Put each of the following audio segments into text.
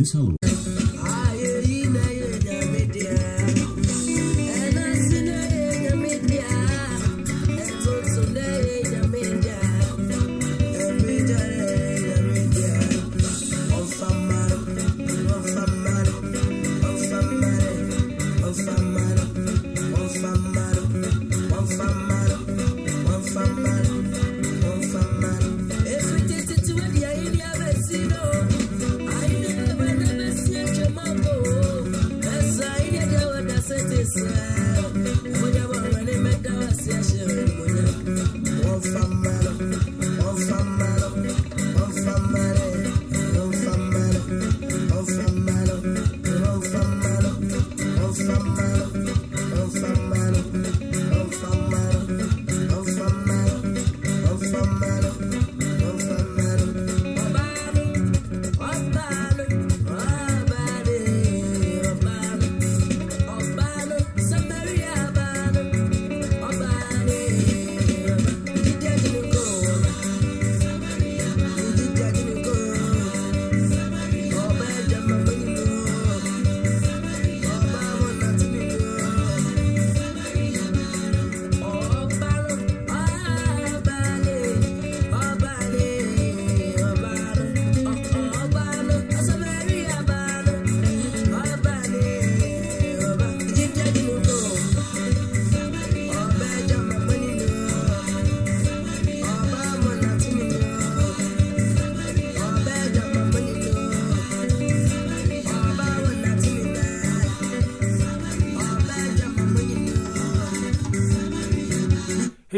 This Halloween.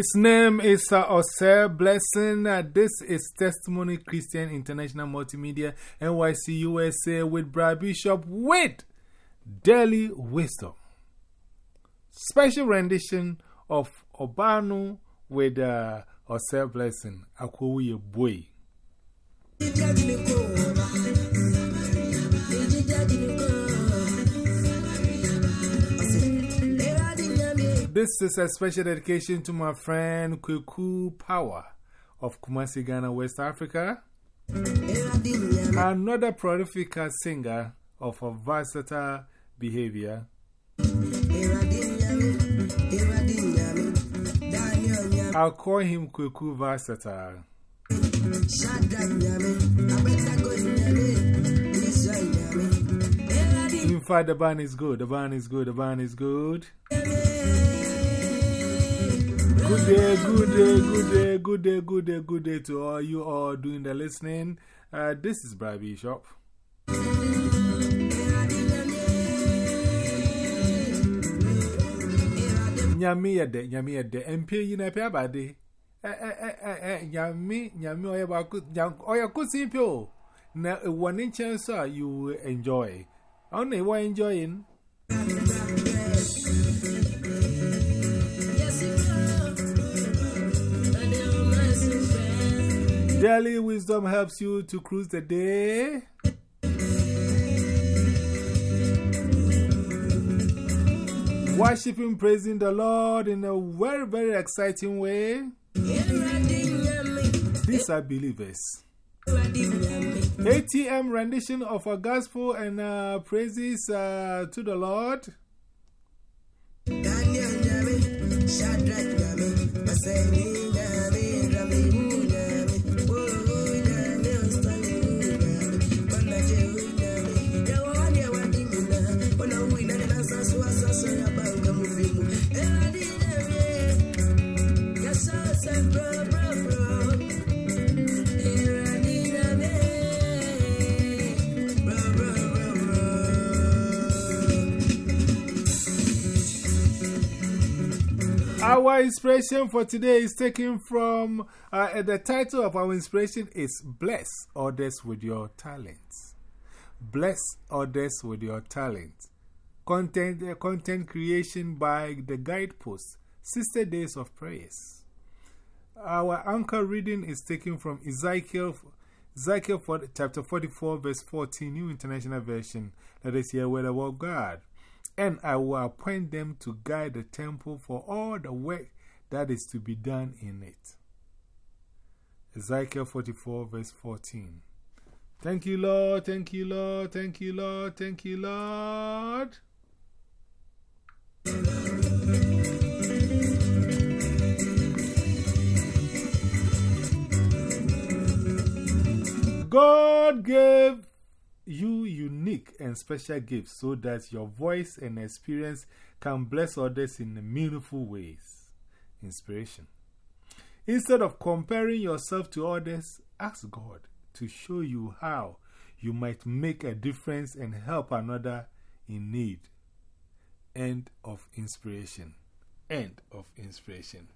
His name is uh, Osir Blessing. Uh, this is Testimony Christian International Multimedia, NYC USA, with Brad Bishop with Daily Wisdom. Special rendition of Obano with uh, Blessing, Akwoye Boy. This is a special dedication to my friend Kweku Power of Kumasi, Ghana, West Africa. Another prolific singer of a versatile behavior. I'll call him Kweku Versatile. In fact, the band is good. The band is good. The band is good. Good day, good day, good day, good day, good day, good day to all you all doing the listening. Uh, this is Brad Bishop. Nyami yade, nyami yade, MP yina pe abade. Eh, eh, eh, eh, eh, nyami, nyami oya baku, oya kusi pyo. Na one chance you enjoy. Only one enjoying. Daily wisdom helps you to cruise the day. Worshiping, praising the Lord in a very, very exciting way. These are believers. ATM rendition of a gospel and uh, praises uh, to the Lord. Our inspiration for today is taken from uh, the title of our inspiration is Bless Others with Your Talents. Bless Others with Your Talents. Content, uh, content creation by the guidepost 60 Days of Prayers. Our anchor reading is taken from Ezekiel, Ezekiel 40, chapter 44, verse 14, New International Version. Let us hear where the word of God and I will appoint them to guide the temple for all the work that is to be done in it. Ezekiel 44, verse 14. Thank you, Lord. Thank you, Lord. Thank you, Lord. Thank you, Lord. God gave you unique and special gifts so that your voice and experience can bless others in meaningful ways. Inspiration. Instead of comparing yourself to others, ask God to show you how you might make a difference and help another in need. End of inspiration. End of inspiration.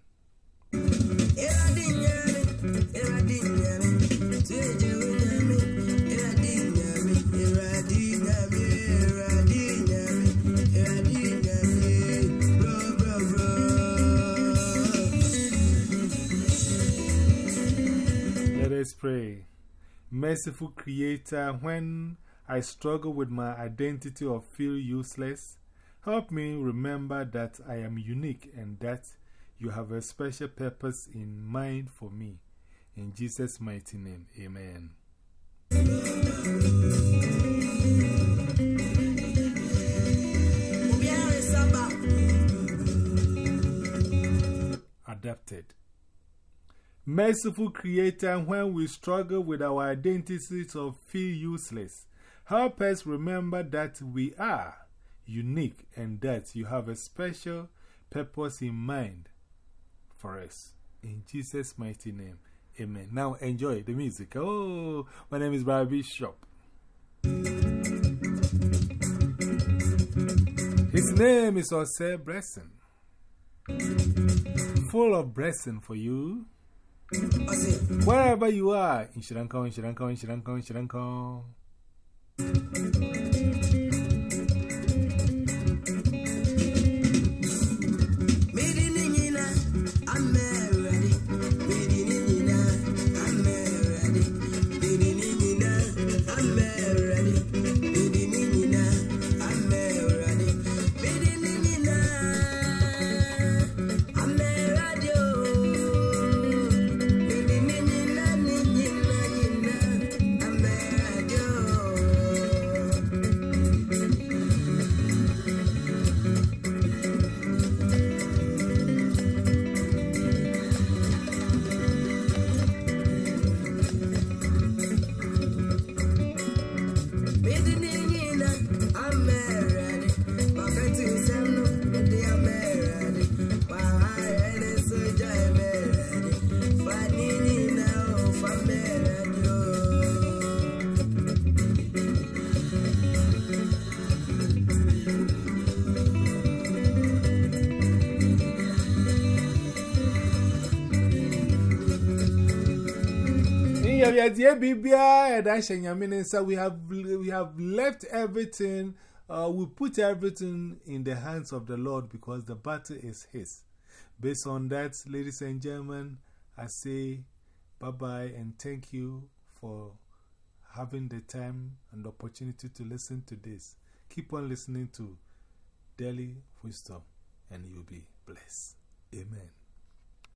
Merciful Creator, when I struggle with my identity or feel useless, help me remember that I am unique and that you have a special purpose in mind for me. In Jesus' mighty name, amen. Adapted. Merciful Creator, when we struggle with our identities or feel useless, help us remember that we are unique and that you have a special purpose in mind for us. In Jesus' mighty name, amen. Now enjoy the music. Oh, my name is Brad Bishop. His name is Ose Blessing. Full of blessing for you. Wherever you are, in Shirankon, Shirankon, Shirankon, Shirankon. We have, we have left everything, uh, we put everything in the hands of the Lord because the battle is His. Based on that, ladies and gentlemen, I say bye bye and thank you for having the time and the opportunity to listen to this. Keep on listening to Daily Wisdom and you'll be blessed. Amen.